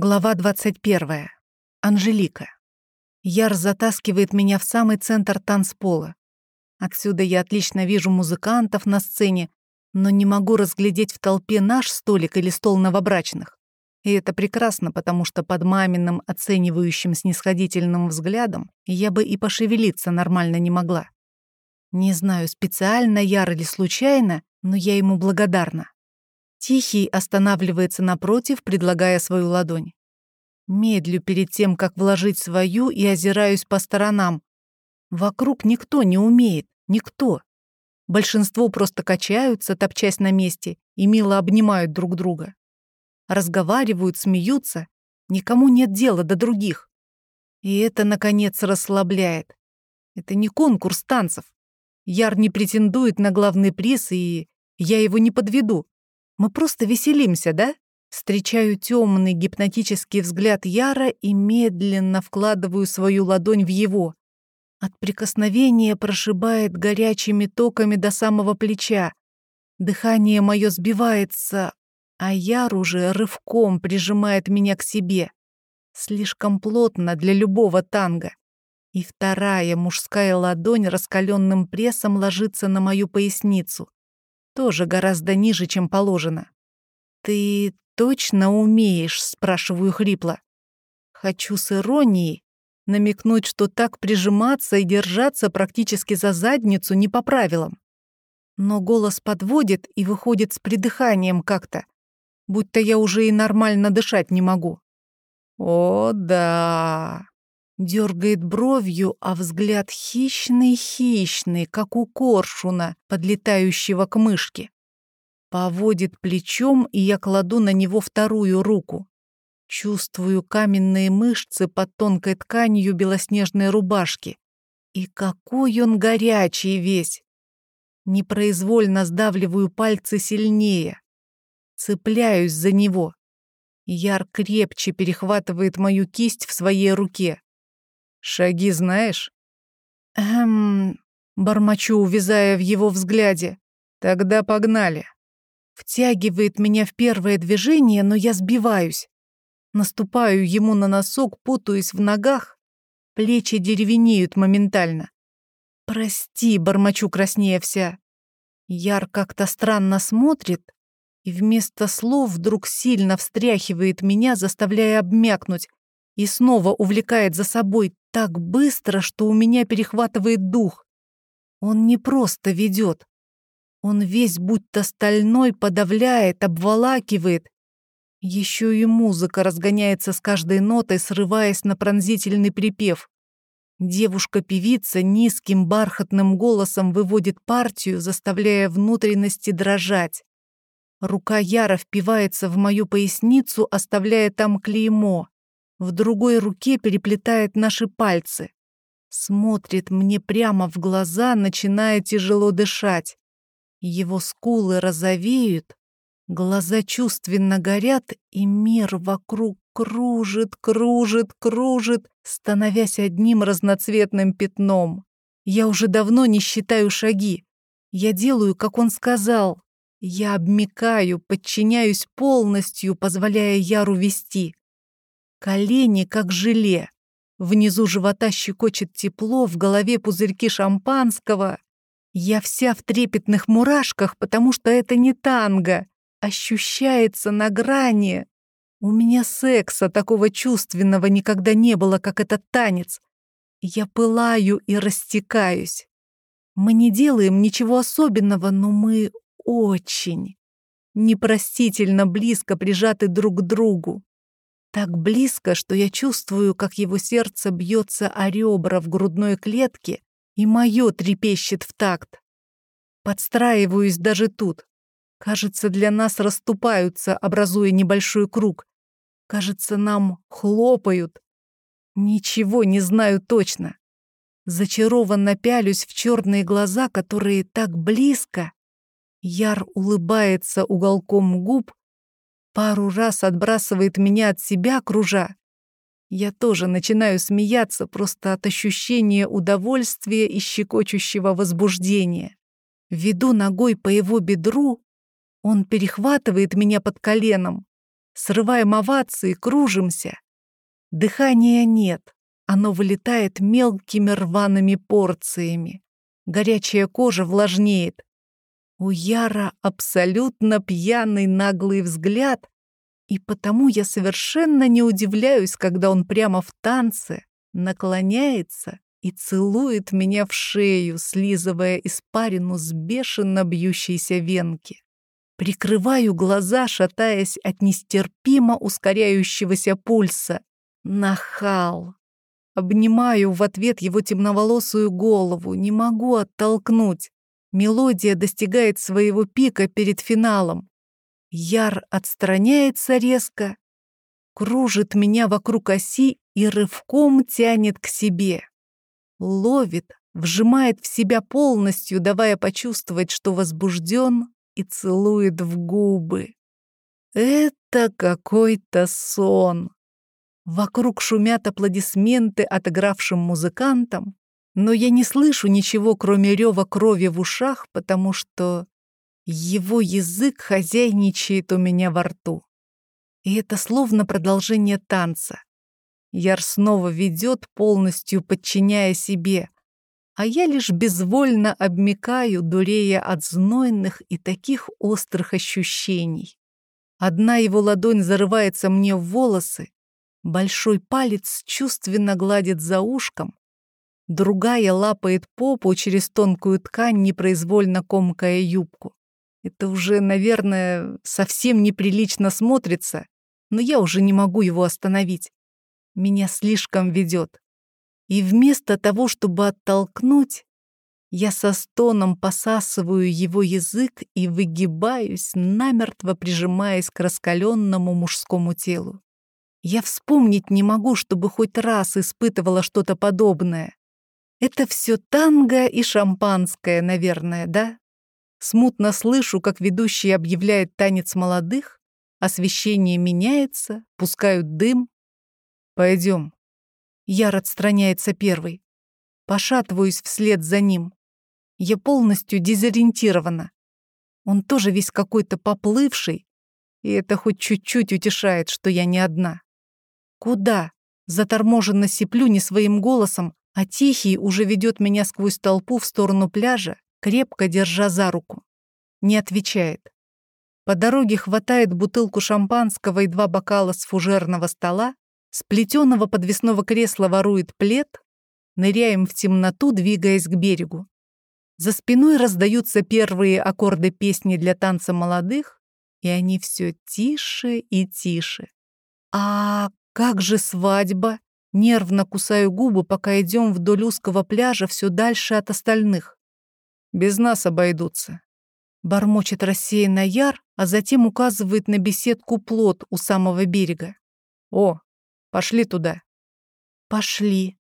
Глава 21. Анжелика. Яр затаскивает меня в самый центр танцпола. Отсюда я отлично вижу музыкантов на сцене, но не могу разглядеть в толпе наш столик или стол новобрачных. И это прекрасно, потому что под маминым оценивающим снисходительным взглядом я бы и пошевелиться нормально не могла. Не знаю, специально Яр или случайно, но я ему благодарна. Тихий останавливается напротив, предлагая свою ладонь. Медлю перед тем, как вложить свою, и озираюсь по сторонам. Вокруг никто не умеет, никто. Большинство просто качаются, топчась на месте, и мило обнимают друг друга. Разговаривают, смеются, никому нет дела до других. И это, наконец, расслабляет. Это не конкурс танцев. Яр не претендует на главный приз, и я его не подведу. Мы просто веселимся, да? Встречаю темный гипнотический взгляд Яра и медленно вкладываю свою ладонь в его. От прикосновения прошибает горячими токами до самого плеча. Дыхание мое сбивается, а Яр уже рывком прижимает меня к себе. Слишком плотно для любого танга. И вторая мужская ладонь раскаленным прессом ложится на мою поясницу тоже гораздо ниже, чем положено. «Ты точно умеешь?» — спрашиваю хрипло. Хочу с иронией намекнуть, что так прижиматься и держаться практически за задницу не по правилам. Но голос подводит и выходит с придыханием как-то, будто я уже и нормально дышать не могу. «О, да!» Дергает бровью, а взгляд хищный-хищный, как у коршуна, подлетающего к мышке. Поводит плечом, и я кладу на него вторую руку. Чувствую каменные мышцы под тонкой тканью белоснежной рубашки. И какой он горячий весь! Непроизвольно сдавливаю пальцы сильнее. Цепляюсь за него. Яр крепче перехватывает мою кисть в своей руке. Шаги знаешь? Эм, бормочу, увязая в его взгляде. Тогда погнали. Втягивает меня в первое движение, но я сбиваюсь. Наступаю ему на носок, путаюсь в ногах. Плечи деревенеют моментально. «Прости», — бормочу краснее вся. Яр как-то странно смотрит и вместо слов вдруг сильно встряхивает меня, заставляя обмякнуть, и снова увлекает за собой так быстро, что у меня перехватывает дух. Он не просто ведет. Он весь будто стальной подавляет, обволакивает. Еще и музыка разгоняется с каждой нотой, срываясь на пронзительный припев. Девушка-певица низким бархатным голосом выводит партию, заставляя внутренности дрожать. Рука Яра впивается в мою поясницу, оставляя там клеймо в другой руке переплетает наши пальцы. Смотрит мне прямо в глаза, начиная тяжело дышать. Его скулы розовеют, глаза чувственно горят, и мир вокруг кружит, кружит, кружит, становясь одним разноцветным пятном. Я уже давно не считаю шаги. Я делаю, как он сказал. Я обмикаю, подчиняюсь полностью, позволяя Яру вести. Колени как желе. Внизу живота щекочет тепло, в голове пузырьки шампанского. Я вся в трепетных мурашках, потому что это не танго. Ощущается на грани. У меня секса такого чувственного никогда не было, как этот танец. Я пылаю и растекаюсь. Мы не делаем ничего особенного, но мы очень, непростительно близко прижаты друг к другу. Так близко, что я чувствую, как его сердце бьется о ребра в грудной клетке, и мое трепещет в такт. Подстраиваюсь даже тут. Кажется, для нас расступаются, образуя небольшой круг. Кажется, нам хлопают. Ничего не знаю точно. Зачарованно пялюсь в черные глаза, которые так близко. Яр улыбается уголком губ, пару раз отбрасывает меня от себя, кружа. Я тоже начинаю смеяться просто от ощущения удовольствия и щекочущего возбуждения. Веду ногой по его бедру, он перехватывает меня под коленом, срываем овации, кружимся. Дыхания нет, оно вылетает мелкими рваными порциями. Горячая кожа влажнеет. У Яра абсолютно пьяный наглый взгляд, и потому я совершенно не удивляюсь, когда он прямо в танце наклоняется и целует меня в шею, слизывая испарину с бешено бьющейся венки. Прикрываю глаза, шатаясь от нестерпимо ускоряющегося пульса. Нахал. Обнимаю в ответ его темноволосую голову, не могу оттолкнуть. Мелодия достигает своего пика перед финалом. Яр отстраняется резко, кружит меня вокруг оси и рывком тянет к себе ловит, вжимает в себя полностью, давая почувствовать, что возбужден, и целует в губы. Это какой-то сон. Вокруг шумят аплодисменты отыгравшим музыкантам, но я не слышу ничего, кроме рева крови в ушах, потому что его язык хозяйничает у меня во рту. И это словно продолжение танца. Яр снова ведет, полностью подчиняя себе, а я лишь безвольно обмикаю, дурея от знойных и таких острых ощущений. Одна его ладонь зарывается мне в волосы, большой палец чувственно гладит за ушком, другая лапает попу через тонкую ткань, непроизвольно комкая юбку. Это уже, наверное, совсем неприлично смотрится, но я уже не могу его остановить меня слишком ведет. И вместо того, чтобы оттолкнуть, я со стоном посасываю его язык и выгибаюсь, намертво прижимаясь к раскаленному мужскому телу. Я вспомнить не могу, чтобы хоть раз испытывала что-то подобное. Это все танго и шампанское, наверное, да? Смутно слышу, как ведущий объявляет танец молодых, освещение меняется, пускают дым, Пойдем. Яр отстраняется первый. Пошатываюсь вслед за ним. Я полностью дезориентирована. Он тоже весь какой-то поплывший, и это хоть чуть-чуть утешает, что я не одна. Куда? Заторможенно сиплю не своим голосом, а Тихий уже ведет меня сквозь толпу в сторону пляжа, крепко держа за руку. Не отвечает. По дороге хватает бутылку шампанского и два бокала с фужерного стола с плетеного подвесного кресла ворует плед, ныряем в темноту, двигаясь к берегу. За спиной раздаются первые аккорды песни для танца молодых, и они все тише и тише. А как же свадьба? Нервно кусаю губы, пока идем вдоль узкого пляжа все дальше от остальных. Без нас обойдутся. Бормочет рассеянно Яр, а затем указывает на беседку плот у самого берега. О, Пошли туда. Пошли.